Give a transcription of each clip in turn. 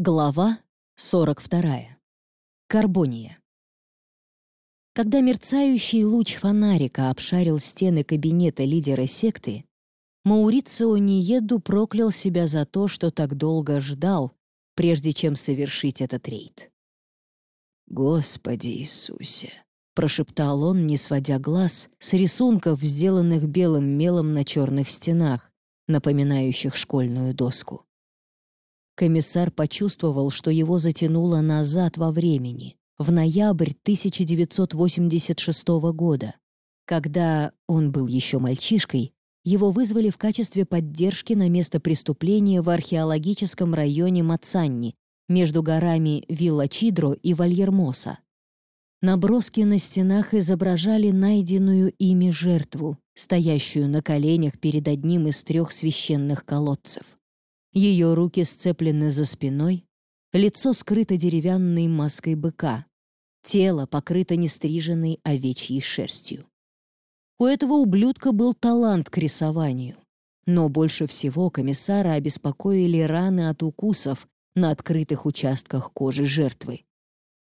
Глава 42. Карбония. Когда мерцающий луч фонарика обшарил стены кабинета лидера секты, Маурицио Ниеду проклял себя за то, что так долго ждал, прежде чем совершить этот рейд. «Господи Иисусе!» — прошептал он, не сводя глаз с рисунков, сделанных белым мелом на черных стенах, напоминающих школьную доску. Комиссар почувствовал, что его затянуло назад во времени, в ноябрь 1986 года, когда он был еще мальчишкой, его вызвали в качестве поддержки на место преступления в археологическом районе Мацанни между горами Вилла-Чидро и Вальермоса. Наброски на стенах изображали найденную ими жертву, стоящую на коленях перед одним из трех священных колодцев. Ее руки сцеплены за спиной, лицо скрыто деревянной маской быка, тело покрыто нестриженной овечьей шерстью. У этого ублюдка был талант к рисованию, но больше всего комиссара обеспокоили раны от укусов на открытых участках кожи жертвы.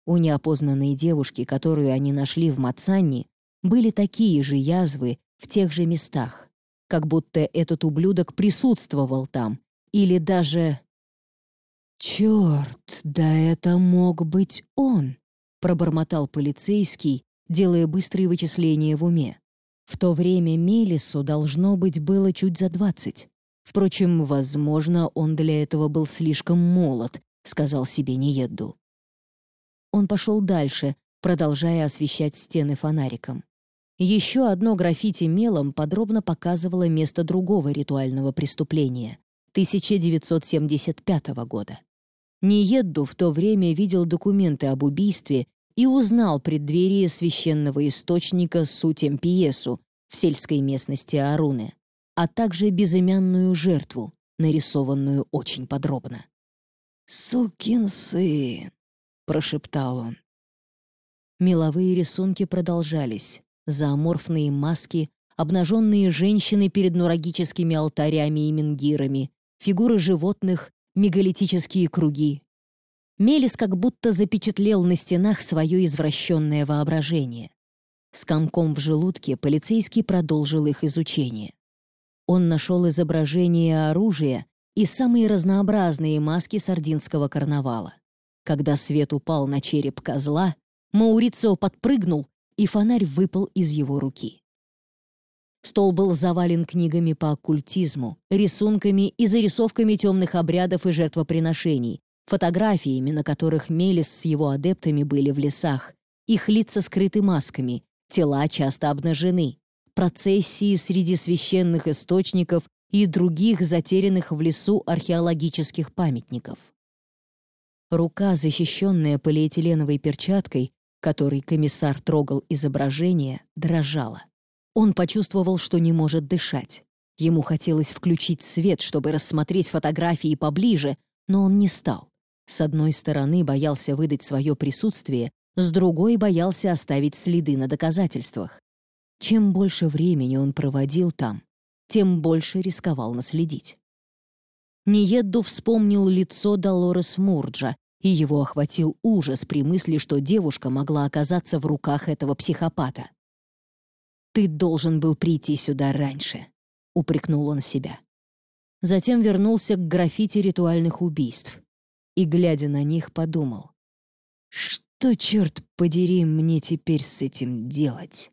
У неопознанной девушки, которую они нашли в Мацанни, были такие же язвы в тех же местах, как будто этот ублюдок присутствовал там или даже... «Черт, да это мог быть он!» — пробормотал полицейский, делая быстрые вычисления в уме. В то время Мелису, должно быть, было чуть за двадцать. Впрочем, возможно, он для этого был слишком молод, сказал себе Неедду. Он пошел дальше, продолжая освещать стены фонариком. Еще одно граффити мелом подробно показывало место другого ритуального преступления 1975 года. Ниедду в то время видел документы об убийстве и узнал преддверие священного источника Сутемпиесу в сельской местности Аруны, а также безымянную жертву, нарисованную очень подробно. «Сукин сын!» — прошептал он. Меловые рисунки продолжались, зооморфные маски, обнаженные женщины перед нурагическими алтарями и менгирами, фигуры животных, мегалитические круги. Мелис как будто запечатлел на стенах свое извращенное воображение. С комком в желудке полицейский продолжил их изучение. Он нашел изображение оружия и самые разнообразные маски сардинского карнавала. Когда свет упал на череп козла, Маурицио подпрыгнул, и фонарь выпал из его руки. Стол был завален книгами по оккультизму, рисунками и зарисовками темных обрядов и жертвоприношений, фотографиями, на которых Мелис с его адептами были в лесах, их лица скрыты масками, тела часто обнажены, процессии среди священных источников и других затерянных в лесу археологических памятников. Рука, защищенная полиэтиленовой перчаткой, которой комиссар трогал изображение, дрожала. Он почувствовал, что не может дышать. Ему хотелось включить свет, чтобы рассмотреть фотографии поближе, но он не стал. С одной стороны боялся выдать свое присутствие, с другой боялся оставить следы на доказательствах. Чем больше времени он проводил там, тем больше рисковал наследить. Ниедду вспомнил лицо Долорес Мурджа, и его охватил ужас при мысли, что девушка могла оказаться в руках этого психопата. «Ты должен был прийти сюда раньше», — упрекнул он себя. Затем вернулся к граффити ритуальных убийств и, глядя на них, подумал, «Что, черт подери, мне теперь с этим делать?»